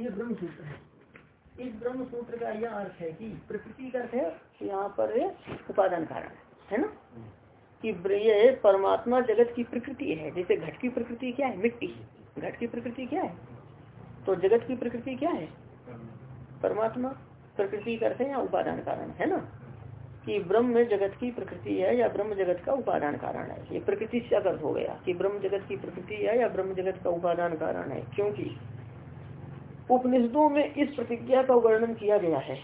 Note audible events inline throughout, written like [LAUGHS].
ये ब्रह्म सूत्र है। इस ब्रह्म सूत्र का यह अर्थ है कि प्रकृति का अर्थ है यहाँ पर उपादान कारण है ना? कि ये परमात्मा जगत की प्रकृति है। जैसे घट की प्रकृति क्या है? मिट्टी। घट की प्रकृति क्या है? तो जगत की प्रकृति क्या है? परमात्मा। प्रकृति करते हैं या उपादान कारण, है ना? कि ब्रह्म में जगत की प्रकृति है या ब्रह्म जगत का उपादान कारण है? ये प्रकृति से अर्थ हो गया कि ब्रह्म जगत की प्रकृति है या ब्रह्म जगत का उपादान कारण है। क्योंकि उपनिषदों में इस प्रतिज्ञा का वर्णन किया गया है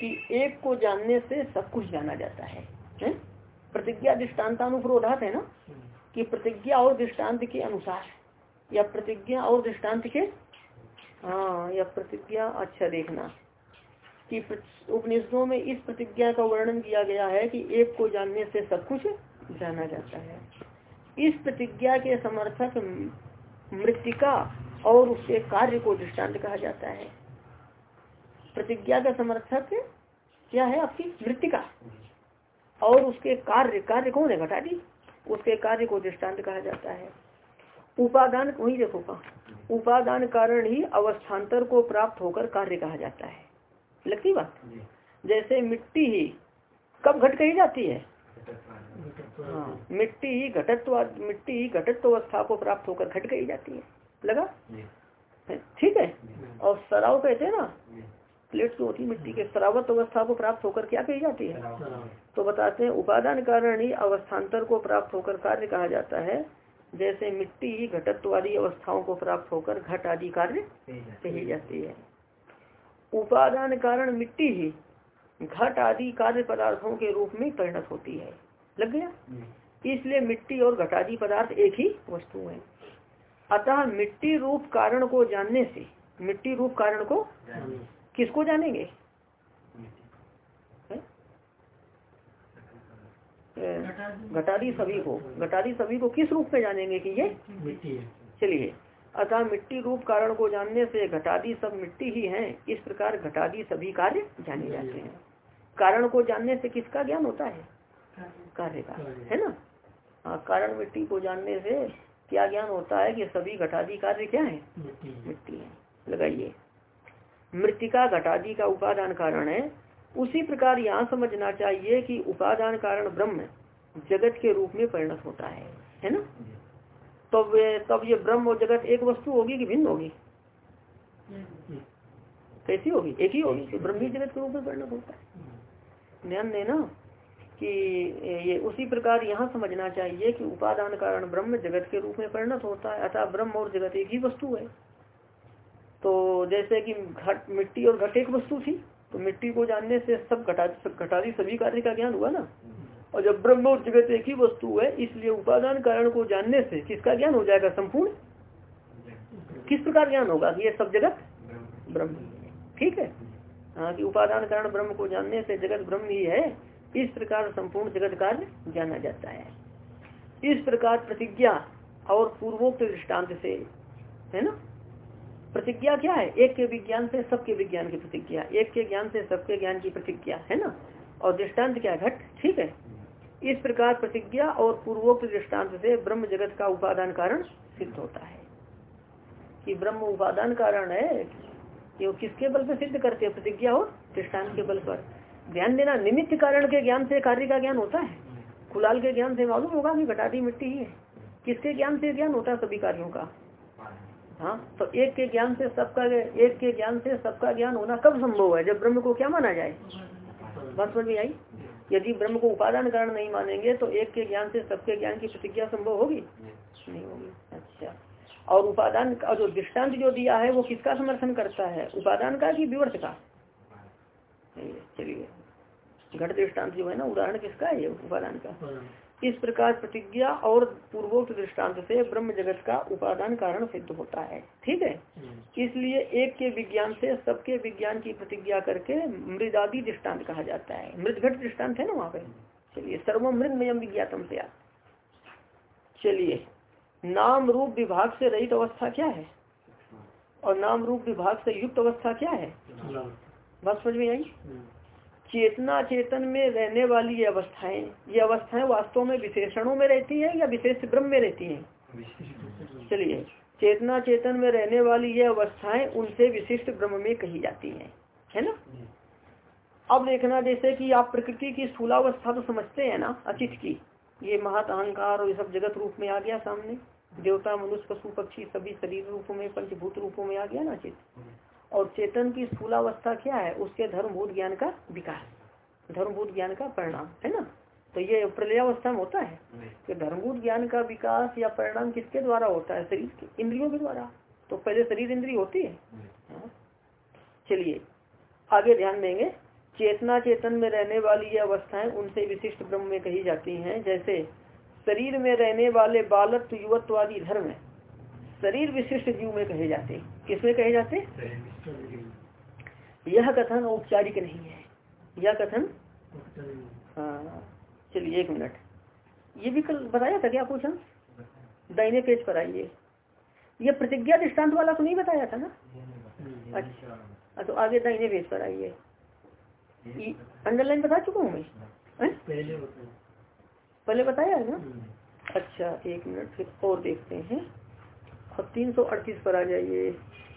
कि एक को जानने से सब कुछ जाना जाता है, है? प्रतिज्ञा दृष्टान्तानुप्रोधात है ना कि प्रतिज्ञा और दृष्टांत के अनुसार या प्रतिज्ञा और दृष्टांत के हाँ या प्रतिज्ञा अच्छा देखना कि उपनिषदों में इस प्रतिज्ञा का वर्णन किया गया है कि एक को जानने से सब कुछ जाना जाता है इस प्रतिज्ञा के समर्थक मृतिका और उसके कार्य को दृष्टांत कहा जाता है। प्रतिज्ञा का समर्थक क्या है? आपकी मृतिका और उसके कार्य कार्य कौन है? घटा दी उसके कार्य को दृष्टांत कहा जाता है। उपादान वही देखो का उपादान कारण ही अवस्थान्तर को प्राप्त होकर कार्य कहा जाता है। लगती बात? जैसे मिट्टी ही कब घट कही जाती है? हाँ मिट्टी ही घटत्व मिट्टी ही घटत्व अवस्था को प्राप्त होकर घट कही जाती है। लगा? ठीक है? और सराव कहते हैं ना? प्लेट जो होती मिट्टी के सरावत अवस्था को प्राप्त होकर क्या कही जाती है? तो बताते हैं उपादान कारण ही अवस्थान्तर को प्राप्त होकर कार्य कहा जाता है। जैसे मिट्टी ही घटत्व आदि अवस्थाओं को प्राप्त होकर घट आदि कार्य कही जाती है। उपादान कारण मिट्टी ही घट आदि कार्य पदार्थों के रूप में परिणत होती है। लग गया? इसलिए मिट्टी और घटादी पदार्थ एक ही वस्तु है। अतः मिट्टी रूप कारण को जानने से मिट्टी रूप कारण को किसको जानेंगे? घटादी। सभी को। घटादी सभी को किस रूप में जानेंगे कि ये मिट्टी है। चलिए। अतः मिट्टी रूप कारण को जानने से घटादी सब मिट्टी ही हैं। इस प्रकार घटादी सभी कार्य जाने जाते हैं। कारण को जानने से किसका ज्ञान होता है? कार्य। का। है ना? हाँ कारण मिट्टी को जानने से क्या ज्ञान होता है कि सभी घटादी कार्य क्या है? मिट्टी है। लगाइए। मृतिका घटादी का उपादान कारण है। उसी प्रकार यहाँ समझना चाहिए कि उपादान कारण ब्रह्म जगत के रूप में परिणत होता है। है ना? तब तब ये ब्रह्म और जगत एक वस्तु होगी कि भिन्न होगी? कैसी होगी? एक ही होगी तो ब्रह्म जगत के रूप में परिणत होता है। ध्यान देना। कि ये उसी प्रकार यहाँ समझना चाहिए कि उपादान कारण ब्रह्म जगत के रूप में परिणत होता है, अतः ब्रह्म और जगत एक ही वस्तु है। तो जैसे कि घट, मिट्टी और घट एक वस्तु थी तो मिट्टी को जानने से सब घटा घटादी सभी कार्य का ज्ञान हुआ ना। और जब ब्रह्म और जगत एक ही वस्तु है, इसलिए उपादान कारण को जानने से किसका ज्ञान हो जाएगा? संपूर्ण? किस प्रकार ज्ञान होगा ये सब जगत? ब्रह्म। ठीक है? हाँ कि उपादान कारण ब्रह्म को जानने से जगत ब्रह्म ही है इस प्रकार संपूर्ण जगत कार्य जाना जाता है। इस प्रकार प्रतिज्ञा और पूर्वोक्त दृष्टांत से, है ना? प्रतिज्ञा क्या है? एक के विज्ञान से सबके विज्ञान की प्रतिज्ञा, एक के ज्ञान से सबके ज्ञान की प्रतिज्ञा, है ना? और दृष्टांत क्या घट? ठीक है। इस प्रकार प्रतिज्ञा और पूर्वोक्त दृष्टांत से ब्रह्म जगत का उपादान कारण सिद्ध होता है। कि ब्रह्म उपादान कारण है कि वो किसके बल पर सिद्ध करते हैं? प्रतिज्ञा और दृष्टांत के बल पर। ध्यान देना निमित्त कारण के ज्ञान से कार्य का ज्ञान होता है। कुलाल के ज्ञान से मालूम होगा कि घटाती मिट्टी ही है। किसके ज्ञान से ज्ञान होता है? सभी कार्यों का। हाँ तो एक के ज्ञान से सबका एक के ज्ञान से सबका ज्ञान होना कब संभव है? जब ब्रह्म को क्या माना जाए? समझ में आई? यदि ब्रह्म को उपादान कारण नहीं मानेंगे तो एक के ज्ञान से सबके ज्ञान की प्रतिज्ञा संभव होगी? नहीं होगी। अच्छा। और उपादान का, जो दृष्टांत जो दिया है, वो किसका समर्थन करता है? उपादान का कि विवर्त का? चलिए। घट दृष्टांत जो है ना उदाहरण किसका है उपादान का। इस प्रकार प्रतिज्ञा और पूर्वोक्त दृष्टांत से ब्रह्म जगत का उपादान कारण सिद्ध होता है। ठीक है? हम्म। इसलिए एक के विज्ञान से सबके विज्ञान की प्रतिज्ञा करके मृदादि दृष्टांत कहा जाता है। मृदघट दृष्टांत है ना वहाँ पे? चलिए सर्वमृद मयम विज्ञातम से चलिए नाम रूप विभाग से रहित अवस्था क्या है? और नाम रूप विभाग से युक्त अवस्था क्या है? बस समझ में आई? हम्म। चेतना चेतन में रहने वाली ये अवस्थाएँ ये अवस्थाएँ वास्तव में विशेषणों में रहती है या विशेष ब्रह्म में रहती हैं? चलिए चेतना चेतन में रहने वाली ये अवस्थाएँ उनसे विशिष्ट ब्रह्म में कही जाती हैं है ना? अब देखना जैसे कि आप प्रकृति की स्थूलावस्था तो समझते हैं ना अचित की। ये महत अहंकार और ये सब जगत रूप में आ गया सामने। देवता मनुष्य पशु पक्षी सभी शरीर रूपों में पंचभूत रूपों में आ गया ना चित और चेतन की स्थूलावस्था क्या है? उसके धर्मभूत ज्ञान का विकास धर्मभूत ज्ञान का परिणाम है ना? तो ये प्रलयावस्था में होता है कि धर्मभूत ज्ञान का विकास या परिणाम किसके द्वारा होता है? शरीर के इंद्रियों के द्वारा। तो पहले शरीर इंद्रिय होती है। हाँ। चलिए आगे ध्यान देंगे। चेतना चेतन में रहने वाली ये अवस्थाएँ उनसे विशिष्ट ब्रह्म में कही जाती हैं जैसे शरीर में रहने वाले बालत्व युवत्वादी धर्म शरीर विशिष्ट जीव में कहे जाते किसमें कहे जाते यह कथन औपचारिक नहीं है। यह कथन हाँ चलिए एक मिनट। ये भी कल बताया था क्या पूछा? दाइने पेज पर आइए। ये प्रतिज्ञा दृष्टांत वाला तो नहीं बताया था ना? अच्छा तो आगे दाइने पेज पर आइए। अंडरलाइन बता चुका हूँ मैं। पहले पहले बताया है ना? हम्म। अच्छा एक मिनट फिर और देखते हैं। अब तीन सौ अड़तीस पर आ जाइए।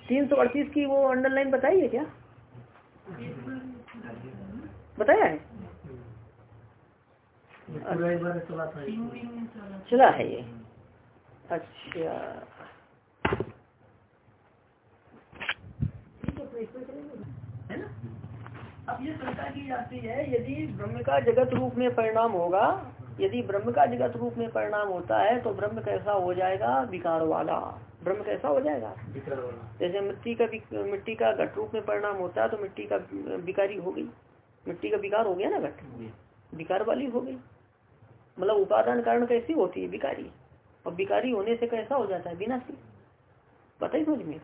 तीन सौ अड़तीस की वो अंडरलाइन बताई है क्या? बताया है? चला है ये। अच्छा। है ना? अब ये की जाती है, यदि ब्रह्म का जगत रूप में परिणाम होगा यदि ब्रह्म का जगत रूप में परिणाम होता है तो ब्रह्म कैसा हो जाएगा? विकार वाला। ब्रह्म कैसा हो जाएगा? जैसे मिट्टी का मिट्टी का घट रूप में परिणाम होता है तो मिट्टी का विकारी हो गई। मिट्टी का विकार हो गया ना घट? विकार वाली हो गई। मतलब उपादान कारण कैसी होती है? विकारी। और विकारी होने से कैसा हो जाता है? विनाशी। पता ही समझ में?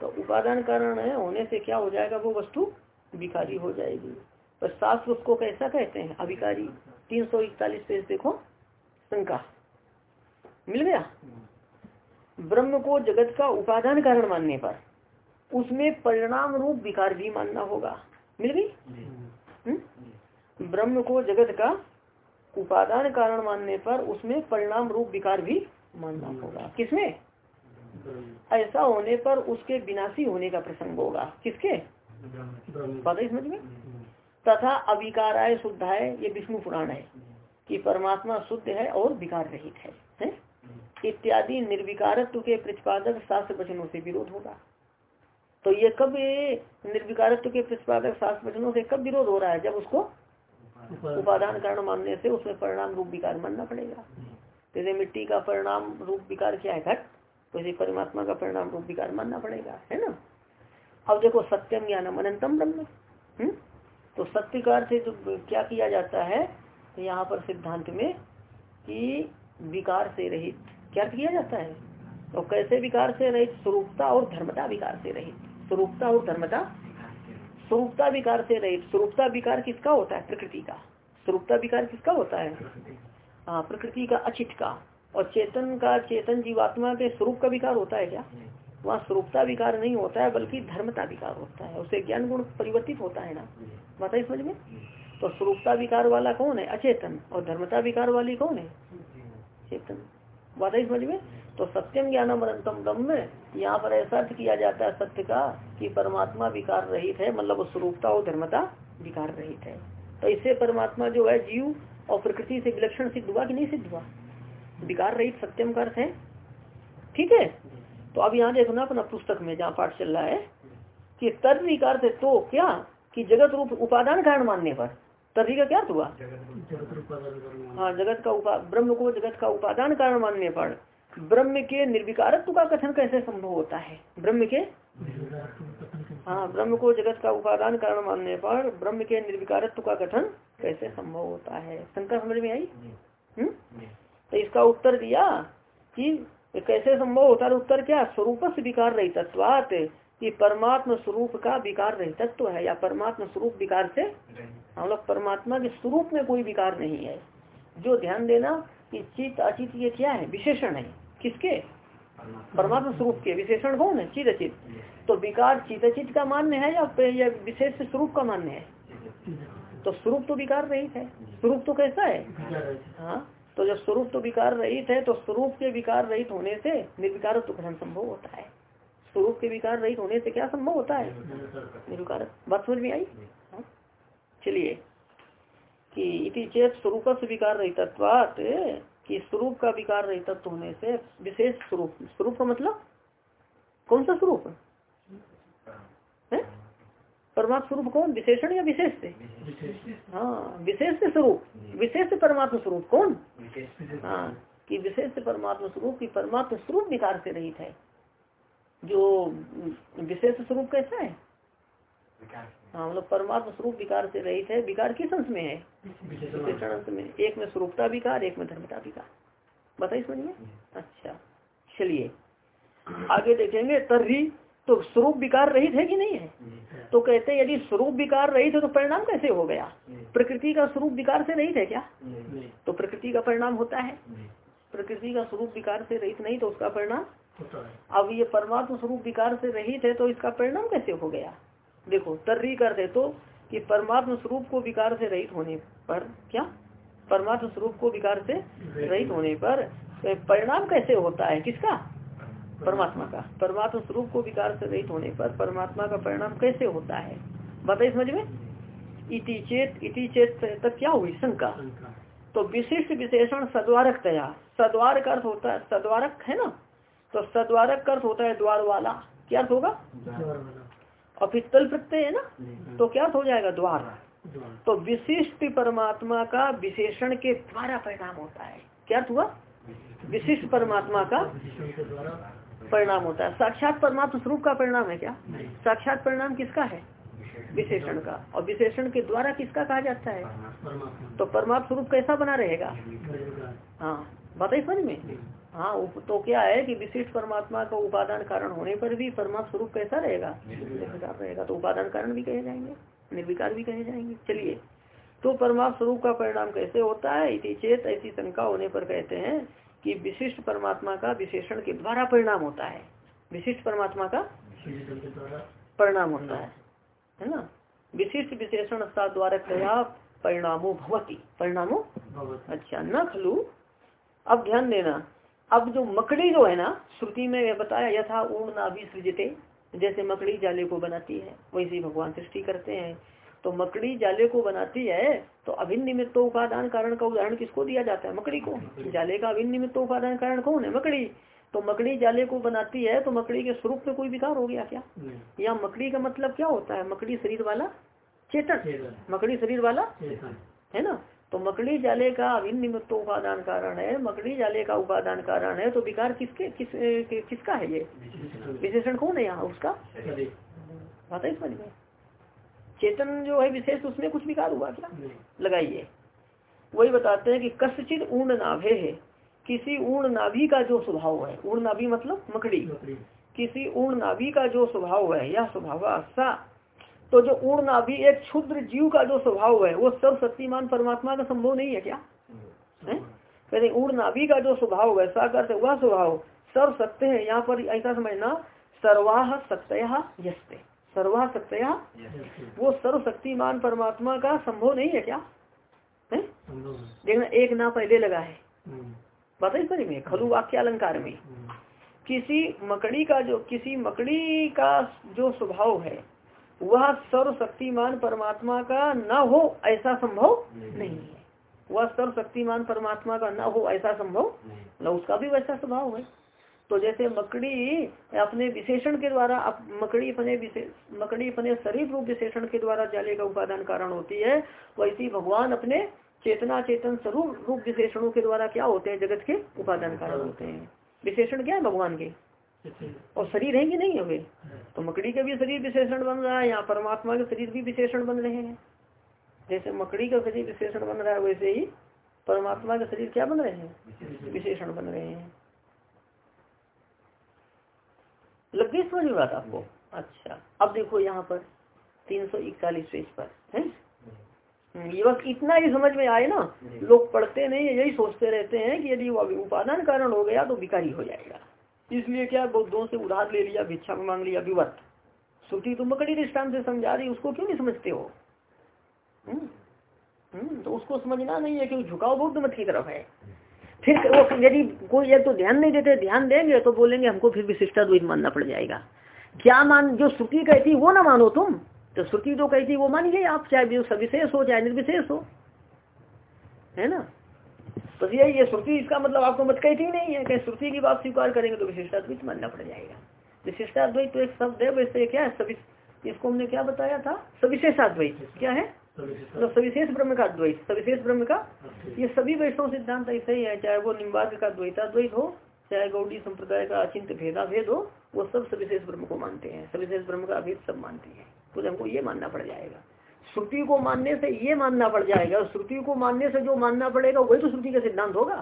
तो उपादान कारण है होने से क्या हो जाएगा? वो वस्तु विकारी हो जाएगी। पर शास्त्र उसको कैसा कहते हैं? अभिकारी तीन सौ इकतालीस पेज देखो शंका। मिल गया? ब्रह्म को जगत का उपादान कारण मानने पर उसमें परिणाम रूप विकार भी मानना होगा। मिल गई? हम्म? ब्रह्म को जगत का उपादान कारण मानने पर उसमें परिणाम रूप विकार भी मानना होगा। किसमें? ऐसा होने पर उसके विनाशी होने का प्रसंग होगा। किसके? पता समझ में? तथा अविकाराय शुद्ध है ये विष्णु पुराण है कि परमात्मा शुद्ध है और विकार रहित है, है? इत्यादि निर्विकारत्व के प्रतिपादक शास्त्र वचनों से विरोध होगा। तो ये कब निर्विकारत्व के प्रतिपादक शास्त्र वचनों से कब विरोध हो रहा है? जब उसको उपादान कारण मानने से उसमें परिणाम रूप विकार मानना पड़ेगा। जैसे मिट्टी का परिणाम रूप विकार क्या है? घट। तो इसे परमात्मा का परिणाम रूप विकार मानना पड़ेगा है ना? अब देखो सत्यम ज्ञानम अनंतम ब्रह्म। हम्म? तो सत्य का अर्थ जो क्या किया जाता है तो यहाँ पर सिद्धांत में कि विकार से रहित क्या किया जाता है? तो कैसे विकार से रहित? स्वरूपता और धर्मता विकार से रहित। स्वरूपता और धर्मता? स्वरूपता विकार से रहित। स्वरूपता विकार किसका होता है? प्रकृति का। स्वरूपता विकार किसका होता है? हाँ प्रकृति का, अचित का। और चेतन का, चेतन जीवात्मा के स्वरूप का विकार होता है क्या? वहाँ स्वरूपता विकार नहीं होता है, बल्कि धर्मता विकार होता है। उसे ज्ञान गुण परिवर्तित होता है ना? बताइए समझ में? तो स्वरूपता विकार वाला कौन है? अचेतन। और धर्मता विकार वाली कौन है? चेतन। बताइए समझ में? तो सत्यम ज्ञानम अनंतम दम में यहाँ पर ऐसा अर्थ किया जाता है सत्य का कि परमात्मा विकार रहित है मतलब स्वरूपता और धर्मता विकार रहित है। तो इससे परमात्मा जो है जीव और प्रकृति से विलक्षण सिद्ध हुआ कि नहीं सिद्ध हुआ? विकार रहित सत्यम का अर्थ है। ठीक है? तो अब यहाँ देखना अपना पुस्तक में जहाँ पाठ चल रहा है कि तद विकार से तो क्या? कि जगत रूप उपादान कारण मानने पर। तभी का क्या हुआ? हाँ जगत का उपा ब्रह्म को जगत का उपादान कारण मानने पर। ब्रह्म के निर्विकारत्व का कथन कैसे संभव होता है? ब्रह्म के? हाँ ब्रह्म को जगत का उपादान कारण मानने पर ब्रह्म के निर्विकारत्व का कथन कैसे संभव होता है? शंकर समझ में आई? हम्म? तो इसका उत्तर दिया कि कैसे संभव होता है उत्तर क्या स्वरूप से विकार रही तत्वात? कि परमात्मा स्वरूप का विकार रही तत्व है या परमात्मा स्वरूप विकार से हम लोग परमात्मा के स्वरूप में कोई विकार नहीं है। जो ध्यान देना कि चित अचित ये क्या है? विशेषण है। किसके? परमात्मा। स्वरूप के। विशेषण कौन है? चित अचित। तो विकार चित अचित का मान्य है या विशेष स्वरूप का मान्य है? तो स्वरूप तो विकार रहित है। स्वरूप तो कैसा है। हाँ। तो जब स्वरूप तो विकार रहित है तो स्वरूप के विकार रहित होने से निर्विकार कथन संभव होता है। स्वरूप के विकार रहित होने से क्या संभव होता है? निर्विकार। बात समझ में आई? हाँ। चलिए, कि इति चेत स्वरूप विकार रहित कि स्वरूप का विकार रहित होने से विशेष स्वरूप। स्वरूप का मतलब? कौन सा स्वरूप? परमात्मा स्वरूप कौन? विशेषण या विशेष से? हाँ विशेष से स्वरूप। विशेष परमात्मा स्वरूप कौन? हाँ कि विशेष परमात्मा स्वरूप की परमात्म स्वरूप विकार से रहित है। जो विशेष स्वरूप कैसा है? हाँ मतलब परमात्मा स्वरूप विकार से रहित है। विकार किस अंश में है? विशेषण अंश में। एक में स्वरूपता विकार, एक में धर्मता विकार। बताइए सुनिए। अच्छा चलिए। आगे देखेंगे तर्री तो स्वरूप विकार रहित है कि नहीं है? तो कहते यदि स्वरूप विकार रहित है तो परिणाम कैसे हो गया? प्रकृति का स्वरूप विकार से रहित है क्या? तो प्रकृति का परिणाम होता है। प्रकृति का स्वरूप विकार से रहित नहीं तो उसका परिणाम अब ये परमात्मा स्वरूप विकार से रहित है तो इसका परिणाम कैसे हो गया? देखो तर्री कर दे तो कि परमात्मा स्वरूप को विकार से रहित होने पर क्या? परमात्मा स्वरूप को विकार से रहित होने पर परिणाम कैसे होता है? किसका? परमात्मा का। परमात्मा स्वरूप को विकार से रहित होने पर परमात्मा का परिणाम कैसे होता है? बताइए समझ में? इति चेत इति चेत तक क्या हुई? शंका। तो विशिष्ट विशेषण सद्वारक तया। सद्वार का अर्थ होता है सद्वारक है ना? तो सद्वारक का अर्थ होता है द्वार वाला। क्या अर्थ होगा? और फिर तल प्रत्यय है ना? तो क्या अर्थ हो जाएगा? द्वार। तो विशिष्ट परमात्मा का विशेषण के द्वारा परिणाम होता है। क्या अर्थ हुआ? विशिष्ट परमात्मा का परिणाम होता है। साक्षात परमात्म स्वरूप का परिणाम है क्या? साक्षात परिणाम किसका है? विशेषण। का। और विशेषण के द्वारा किसका कहा जाता है? तो परमात्म स्वरूप कैसा बना रहेगा? हाँ बताइए समझ में? हाँ तो क्या है कि विशिष्ट परमात्मा का उपादान कारण होने पर भी परमात्म स्वरूप कैसा रहेगा? निर्विकार रहेगा? तो उपादान कारण भी कहे जाएँगे निर्विकार भी कहे जाएँगे। चलिए तो परमात्म स्वरूप का परिणाम कैसे होता है? इसी चेत ऐसी शंका होने पर कहते हैं कि विशिष्ट परमात्मा का विशेषण के द्वारा परिणाम होता है। विशिष्ट परमात्मा का परिणाम होता है है ना? विशिष्ट विशेषण द्वारा परिणामो भवती। परिणामो? अच्छा न खलु। अब ध्यान देना अब जो मकड़ी जो है ना श्रुति में बताया यथा ऊर्ण नाभि सृजते जैसे मकड़ी जाले को बनाती है वैसे भगवान सृष्टि करते हैं। तो मकड़ी जाले को बनाती है तो अभिन्न निमित्त उपादान कारण का उदाहरण किसको दिया जाता है? मकड़ी को। जाले का अभिन्न निमित्त उपादान कारण कौन है? मकड़ी। तो मकड़ी जाले को बनाती है तो मकड़ी के स्वरूप में कोई विकार हो गया क्या? या मकड़ी का मतलब क्या होता है? मकड़ी शरीर वाला चेतन। मकड़ी शरीर वाला है ना? तो मकड़ी जाले का अभिन्न निमित्त उपादान कारण है मकड़ी जाले का उपादान कारण है तो विकार किसके किस किसका है ये? विशेषण। कौन है यहाँ? उसका? पता ही समझ में चेतन जो है विशेष उसमें कुछ विकार हुआ क्या? लगाइए। वही बताते हैं कि कस्यचित ऊर्ण नाभे है। किसी ऊर्ण नाभि का जो स्वभाव है ऊर्ण नाभि मतलब मकड़ी। किसी ऊर्ण नाभि का जो स्वभाव है यह स्वभाव सा तो जो ऊर्ण नाभि एक क्षुद्र जीव का जो स्वभाव है वो सब शक्तिमान परमात्मा का संभव नहीं है क्या? कहते ऊर्ण नाभि का जो स्वभाव है से वह स्वभाव सर्व सत्य है। यहाँ पर ऐसा समझना सर्वाह सत्य यस्ते। सर्वा सत्या वो सर्वशक्तिमान परमात्मा का संभव नहीं है क्या? है? देखना एक ना पहले लगा है। पता है सर में? खलु वाक्य अलंकार में। किसी मकड़ी का जो किसी मकड़ी का जो स्वभाव है वह सर्वशक्तिमान परमात्मा का न हो ऐसा संभव नहीं है। वह सर्वशक्तिमान परमात्मा का न हो ऐसा संभव न उसका भी वैसा स्वभाव है। तो जैसे मकड़ी अपने विशेषण के द्वारा मकड़ी अपने मकड़ी अपने शरीर रूप विशेषण के द्वारा जाले का उपादान कारण होती है, वैसी भगवान अपने चेतना चेतन स्वरूप, रूप विशेषणों के द्वारा क्या होते हैं? जगत के उपादान कारण होते हैं। विशेषण क्या है भगवान के? और शरीर है कि नहीं है तो मकड़ी का भी शरीर विशेषण बन रहा है यहाँ परमात्मा के शरीर भी विशेषण बन रहे हैं। जैसे मकड़ी का शरीर विशेषण बन रहा है, वैसे ही परमात्मा का शरीर क्या बन रहे हैं? विशेषण बन रहे हैं। लग गई समझ में बात आपको? अच्छा। अब देखो यहाँ पर तीन सौ इकतालीस पेज पर है हम्म, ये बस इतना ही समझ में आए ना लोग पढ़ते नहीं यही सोचते रहते हैं कि यदि वो उपादान कारण हो गया तो विकारी हो जाएगा। इसलिए क्या बौद्धों से उधार ले लिया भिक्षा में मांग लिया विवर्त। श्रुति तो मकड़ी दृष्टान से समझा रही उसको क्यों नहीं समझते हो? हुँ? हम्म, हुँ? हम्म, तो उसको समझना नहीं है क्योंकि झुकाव बौद्ध मत की तरफ़ है। फिर वो यदि कोई एक तो ध्यान नहीं देते, ध्यान देंगे तो बोलेंगे, हमको फिर विशिष्टाद्वैत मानना पड़ जाएगा। क्या मान, जो श्रुति कहती, वो ना मानो तुम। तो श्रुति जो कहती, वो मानिए आप, चाहे सविशेष हो, चाहे निर्विशेष हो। है ना? तो ये ये श्रुति, इसका मतलब आपको मत कहती नहीं है कि श्रुति की बात स्वीकार करेंगे तो विशिष्टाद्वैत मानना पड़ जाएगा। विशिष्टाद्वैत तो एक शब्द है, वैसे क्या है सभी इसको हमने क्या बताया था? सविशेषाद्वैत, क्या है? तो सविशेष ब्रह्म का द्वैत सविशेष ब्रह्म का? ये सभी वैष्णव सिद्धांत ऐसे ही है चाहे वो निम्बाद का द्वैता द्वैत हो चाहे गौड़ी संप्रदाय का अचिंत भेदा भेद हो वो सब सविशेष ब्रह्म को मानते हैं सविशेष ब्रह्म का अभेद सब मानते हैं। तो हमको ये मानना पड़ जाएगा श्रुति को मानने से ये मानना पड़ जाएगा श्रुति को मानने से जो मानना पड़ेगा वही तो श्रुति का सिद्धांत होगा।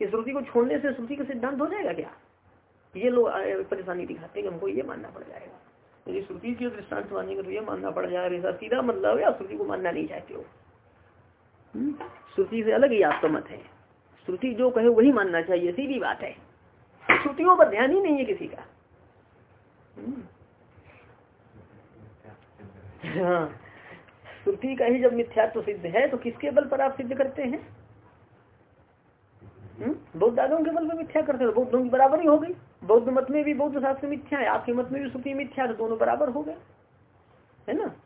कि श्रुति को छोड़ने से श्रुति का सिद्धांत हो जाएगा क्या? ये लोग परेशानी दिखाते हैं हमको ये मानना पड़ जाएगा। यदि श्रुति की दृष्टांत मानेंगे तो ये मानना पड़ जाएगा ऐसा सीधा मतलब है श्रुति को मानना नहीं चाहते हो। हम्म? श्रुति से अलग ही आपका मत है। श्रुति जो कहे वही मानना चाहिए, सीधी बात है। श्रुतियों पर ध्यान ही नहीं है किसी का। हम्म। हाँ। श्रुति का ही जब मिथ्यात्व तो सिद्ध है तो किसके बल पर आप सिद्ध करते हैं? हम्म? बौद्ध आगम के बल पर मिथ्या करते हैं बौद्धों की बराबरी हो गई। बौद्ध मत में भी बौद्ध शास्त्र मिथ्या है आपके मत में भी श्रुति मिथ्या तो दोनों बराबर हो गए। है ना?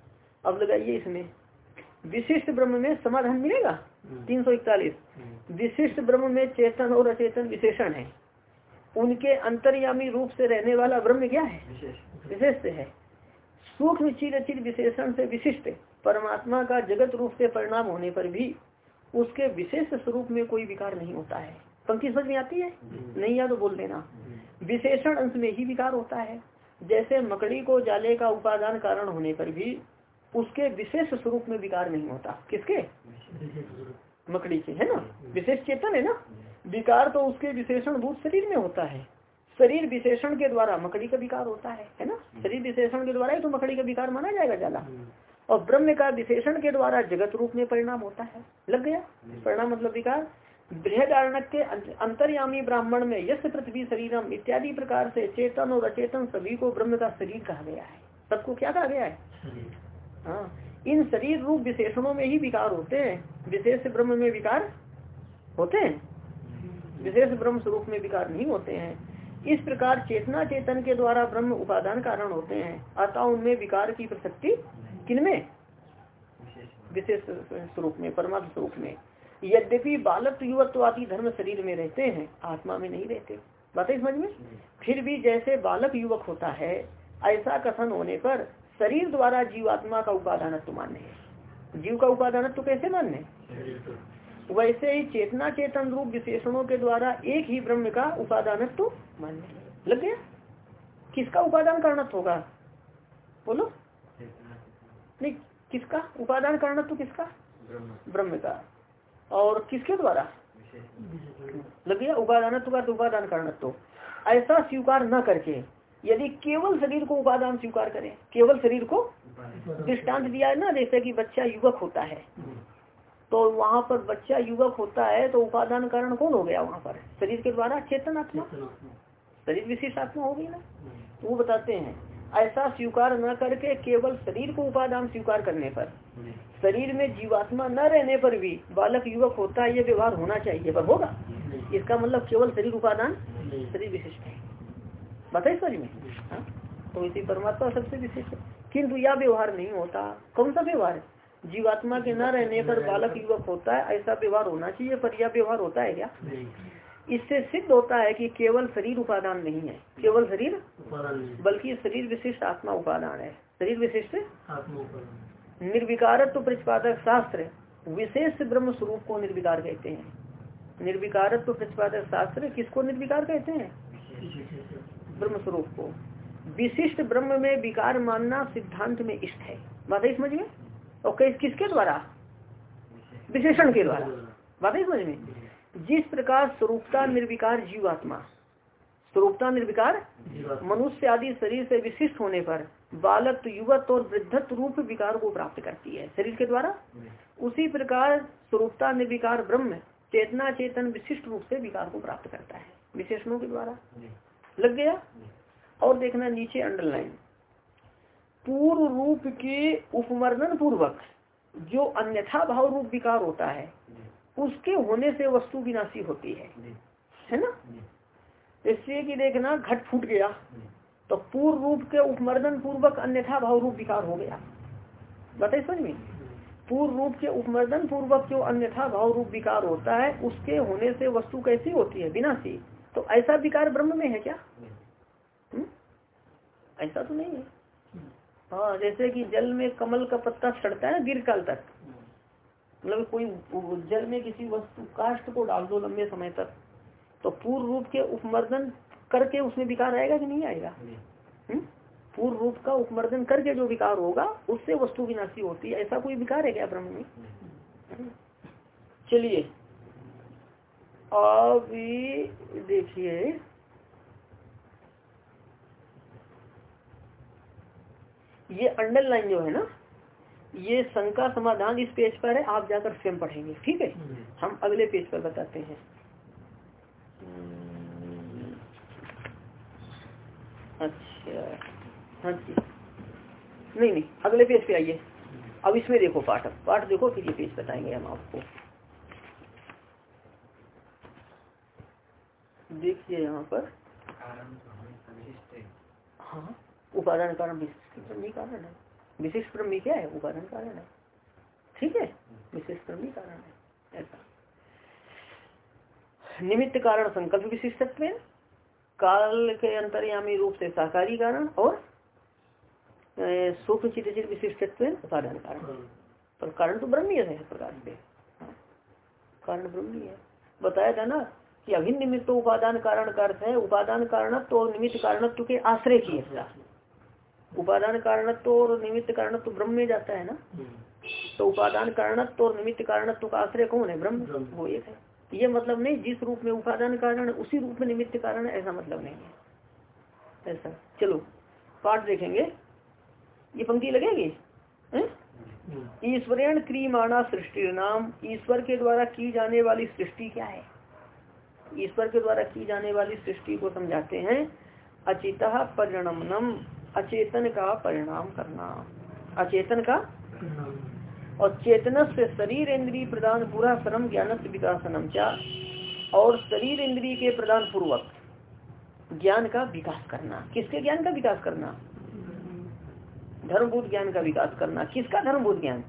अब लगाइए इसमें। विशिष्ट ब्रह्म में समाधान मिलेगा? हम्म। तीन सौ इकतालीस। हम्म। विशिष्ट ब्रह्म में चेतन और अचेतन विशेषण है। उनके अंतर्यामी रूप से रहने वाला ब्रह्म क्या है? विशेष। है। सूक्ष्म चिर चिर विशेषण से विशिष्ट परमात्मा का जगत रूप से परिणाम होने पर भी उसके विशेष स्वरूप में कोई विकार नहीं होता है। पंक्ति समझ में आती है। नहीं या तो बोल देना। विशेषण अंश में ही विकार होता है। जैसे मकड़ी को जाले का उपादान कारण होने पर भी उसके विशेष स्वरूप में विकार नहीं होता। किसके? मकड़ी के, है ना। विशेष चेतन है ना? विकार तो उसके विशेषण भूत शरीर में होता है। शरीर विशेषण के द्वारा मकड़ी का विकार होता है है ना? शरीर विशेषण के द्वारा ही तो मकड़ी का विकार माना जाएगा जाला। और ब्रह्म का विशेषण के द्वारा जगत रूप में परिणाम होता है। लग गया? परिणाम मतलब विकार? बृहद के अंतर्यामी ब्राह्मण में यश पृथ्वी शरीरम इत्यादि प्रकार से चेतन और अचेतन सभी को ब्रह्म का शरीर कहा गया है। सबको क्या कहा गया है? हाँ इन शरीर रूप विशेषणों में ही विकार होते हैं। विशेष ब्रह्म में विकार होते हैं? विशेष ब्रह्म स्वरूप में विकार नहीं होते हैं। इस प्रकार चेतना चेतन के द्वारा ब्रह्म उपादान कारण होते हैं। अतः उनमें विकार की प्रसक्ति किनमें? विशेष स्वरूप में परमात्म स्वरूप में। यद्यपि बालक युवक तो युवत्वादी धर्म शरीर में रहते हैं आत्मा में नहीं रहते। बात समझ में? फिर भी जैसे बालक युवक होता है ऐसा कथन होने पर शरीर द्वारा जीवात्मा का उपादानत्व मान्य है। जीव का उपादानत्व कैसे मान्य वैसे ही चेतना चेतन रूप विशेषणों के द्वारा एक ही ब्रह्म का उपादानत्व मान्य लग गया? किसका उपादान कारणत्व होगा? बोलो। नहीं किसका? उपादान कारण तो किसका ब्रह्म का। और किसके द्वारा? लग गया उपादान तो उपादान कारण तो ऐसा स्वीकार न करके यदि केवल शरीर को उपादान स्वीकार करें केवल शरीर को दृष्टांत दिया है ना जैसे कि बच्चा युवक होता है तो वहाँ पर बच्चा युवक होता है तो उपादान कारण कौन हो गया वहाँ पर? शरीर के द्वारा चेतन आत्मा शरीर विशेष आत्मा हो गई ना? तो वो बताते हैं। ऐसा स्वीकार न करके केवल शरीर को उपादान स्वीकार करने पर। शरीर में जीवात्मा न रहने पर भी बालक युवक होता है ये व्यवहार होना चाहिए पर होगा। इसका मतलब केवल शरीर उपादान शरीर विशिष्ट है। बताए सर में। हाँ? तो इसी परमात्मा सबसे विशिष्ट है। किन्तु यह व्यवहार नहीं होता। कौन सा व्यवहार जीवात्मा के न रहने पर बालक युवक होता है ऐसा व्यवहार होना चाहिए पर यह व्यवहार होता है क्या? इससे सिद्ध होता है कि केवल शरीर उपादान नहीं है। केवल शरीर? बल्कि शरीर विशिष्ट आत्मा उपादान है। शरीर विशिष्ट? निर्विकारत्व प्रतिपादक शास्त्र विशेष ब्रह्म स्वरूप को निर्विकार कहते हैं। निर्विकारत्व प्रतिपादक शास्त्र किसको निर्विकार कहते हैं? ब्रह्म स्वरूप को। विशिष्ट ब्रह्म में विकार मानना सिद्धांत में इष्ट है। बात है समझ में? और किसके द्वारा? विशेषण के द्वारा। बात है समझ में? जिस प्रकार स्वरूपता निर्विकार जीवात्मा स्वरूपता निर्विकार मनुष्य आदि शरीर से विशिष्ट होने पर बालक युवत और वृद्धत्व रूप विकार को प्राप्त करती है। शरीर के द्वारा? उसी प्रकार स्वरूपता निर्विकार ब्रह्म चेतना चेतन विशिष्ट रूप से विकार को प्राप्त करता है। विशेषणों के द्वारा? लग गया? और देखना नीचे अंडरलाइन पूर्व रूप के उपमर्दन पूर्वक जो अन्यथा भाव रूप विकार होता है उसके होने से वस्तु विनाशी होती है। है ना? इसलिए कि देखना घट फूट गया तो पूर्व रूप के उपमर्दन पूर्वक अन्यथा भाव रूप विकार हो गया। बताइए समझ में? पूर्व रूप के उपमर्दन पूर्वक जो अन्यथा भाव रूप विकार होता है उसके होने से वस्तु कैसी होती है? विनाशी। तो ऐसा विकार ब्रह्म में है क्या? हुँ? ऐसा तो नहीं है। हाँ जैसे कि जल में कमल का पत्ता सड़ता है दीर्घ काल तक। मतलब कोई जल में किसी वस्तु काष्ट को डाल दो लंबे समय तक तो पूर्व रूप के उपमर्दन करके उसमें विकार आएगा कि नहीं आएगा? हम्म? पूर्व रूप का उपमर्दन करके जो विकार होगा उससे वस्तु विनाशी होती है। ऐसा कोई विकार है क्या ब्रह्म में? चलिए। अभी देखिए। ये अंडर लाइन जो है ना ये शंका समाधान इस पेज पर है आप जाकर स्वयं पढ़ेंगे ठीक है? हम अगले पेज पर बताते हैं। हम्म, अच्छा हाँ जी। नहीं नहीं अगले पेज पे आइए। अब इसमें देखो पाठ। पाठ देखो फिर ये पेज बताएँगे हम आपको। देखिए यहाँ पर। हाँ उपादान कारण विशिष्ट। कारण है। विशिष्ट ब्रह्मी क्या है? उपादान कारण है। ठीक है? विशिष्ट ब्रह्मी कारण है। ऐसा। निमित्त कारण संकल्प विशिष्टत्व काल के अंतर्यामी रूप से साकारी कारण और सूक्ष्म चित विशिष्टत्व उपादान कारण। पर कारण तो ब्रह्मी है प्रकार से हाँ। कारण ब्रह्मी है। बताया था ना कि अभिन्न निमित्त उपादान कारण का अर्थ है उपादान कारणत्व और निमित्त कारणत्व के आश्रय की है उपादान कारणत्व और निमित्त कारणत्व ब्रह्म में जाता है ना? तो उपादान कारणत्व और निमित्त कारणत्व का आश्रय कौन है? ब्रह्म। वो एक है। ये मतलब नहीं जिस रूप में उपादान कारण उसी रूप में निमित्त कारण ऐसा मतलब नहीं है। ऐसा। चलो पाठ देखेंगे। ये पंक्ति लगेगी? ईश्वरेण क्रियमाणा सृष्टि नाम। ईश्वर के द्वारा की जाने वाली सृष्टि क्या है? ईश्वर के द्वारा की जाने वाली सृष्टि को समझाते हैं। अचिता परिणमनम। अचेतन का परिणाम करना। अचेतन का? और चेतन से शरीर इंद्रिय प्रदान पूरा श्रम ज्ञान विकासनम चा। और शरीर इंद्रिय के प्रदान पूर्वक ज्ञान का विकास करना। किसके ज्ञान का विकास करना? धर्मभूत ज्ञान का विकास करना। किसका धर्मभूत ज्ञान?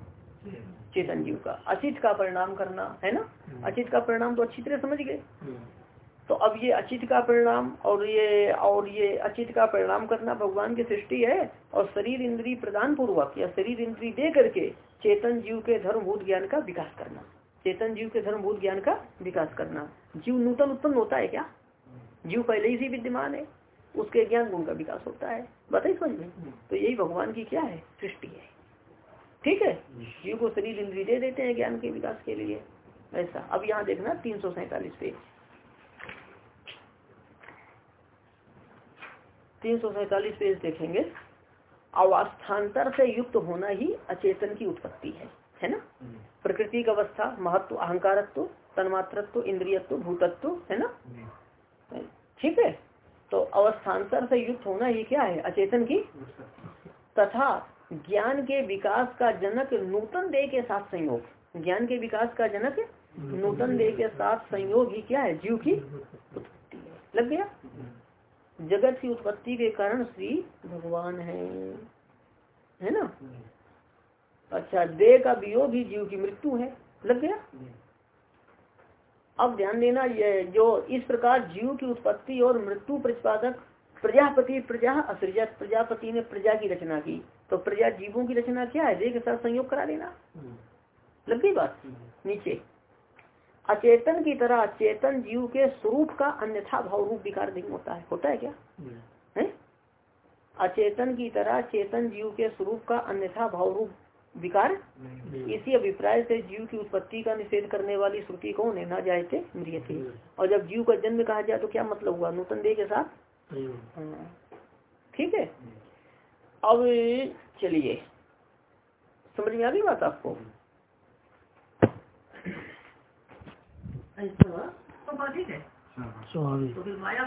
चेतन। जीव का। अचित का परिणाम करना है ना? अचित का परिणाम तो अच्छी तरह समझ गए। तो अब ये अचित का परिणाम और ये और ये अचित का परिणाम करना भगवान की सृष्टि है और शरीर इंद्री प्रदान पूर्वक या शरीर इंद्री दे करके चेतन जीव के धर्मभूत ज्ञान का विकास करना, चेतन जीव के धर्मभूत ज्ञान का विकास करना। जीव नूतन उत्पन्न होता है क्या? जीव पहले ही विद्यमान है, उसके ज्ञान गुण का विकास होता है। बताइए समझ में। तो यही भगवान की क्या है? सृष्टि है। ठीक है? जीव को शरीर इंद्री दे देते हैं ज्ञान के विकास के लिए। ऐसा। अब यहाँ देखना तीन सौ सैतालीस पे। तीन सौ सैतालीस पेज देखेंगे। अवस्थान्तर से युक्त होना ही अचेतन की उत्पत्ति है है ना? प्रकृति का अवस्था महत्व अहंकारत्व तन्मात्रत्व इंद्रियत्व भूतत्व है ना? ठीक है? तो अवस्थान्तर से युक्त होना ही क्या है? अचेतन की तथा ज्ञान के विकास का जनक नूतन देह के साथ संयोग। ज्ञान के विकास का जनक नूतन देह के साथ संयोग ही क्या है? जीव की [LAUGHS] उत्पत्ति लग गया? जगत की उत्पत्ति के कारण श्री भगवान है। है ना? अच्छा देह का वियोग ही जीव की मृत्यु है। लग गया? अब ध्यान देना, ये जो इस प्रकार जीव की उत्पत्ति और मृत्यु प्रतिपादक प्रजापति, प्रजा असृजत प्रजापति ने प्रजा की रचना की। तो प्रजा जीवों की रचना क्या है? देह के साथ संयोग करा देना। लग गई बात? नीचे। अचेतन की तरह चेतन जीव के स्वरूप का अन्यथा भाव रूप विकार नहीं होता है। होता है क्या? है? अचेतन की तरह चेतन जीव के स्वरूप का अन्यथा भाव रूप विकार इसी अभिप्राय से जीव की उत्पत्ति का निषेध करने वाली श्रुति कौन है ना जाए थे। और जब जीव का जन्म कहा जाए तो क्या मतलब हुआ? नूतन देह के साथ? हाँ। ठीक है? अब चलिए। समझ में आ गई बात आपको? ऐसा तो ठीक है स्वाभाविक तो फिर माया